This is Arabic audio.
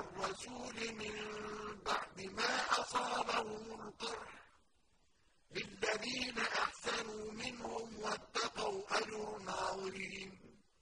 الرسول من بعد ما أصابهم القرح للذين أحسنوا منهم واتقوا أجر عظيم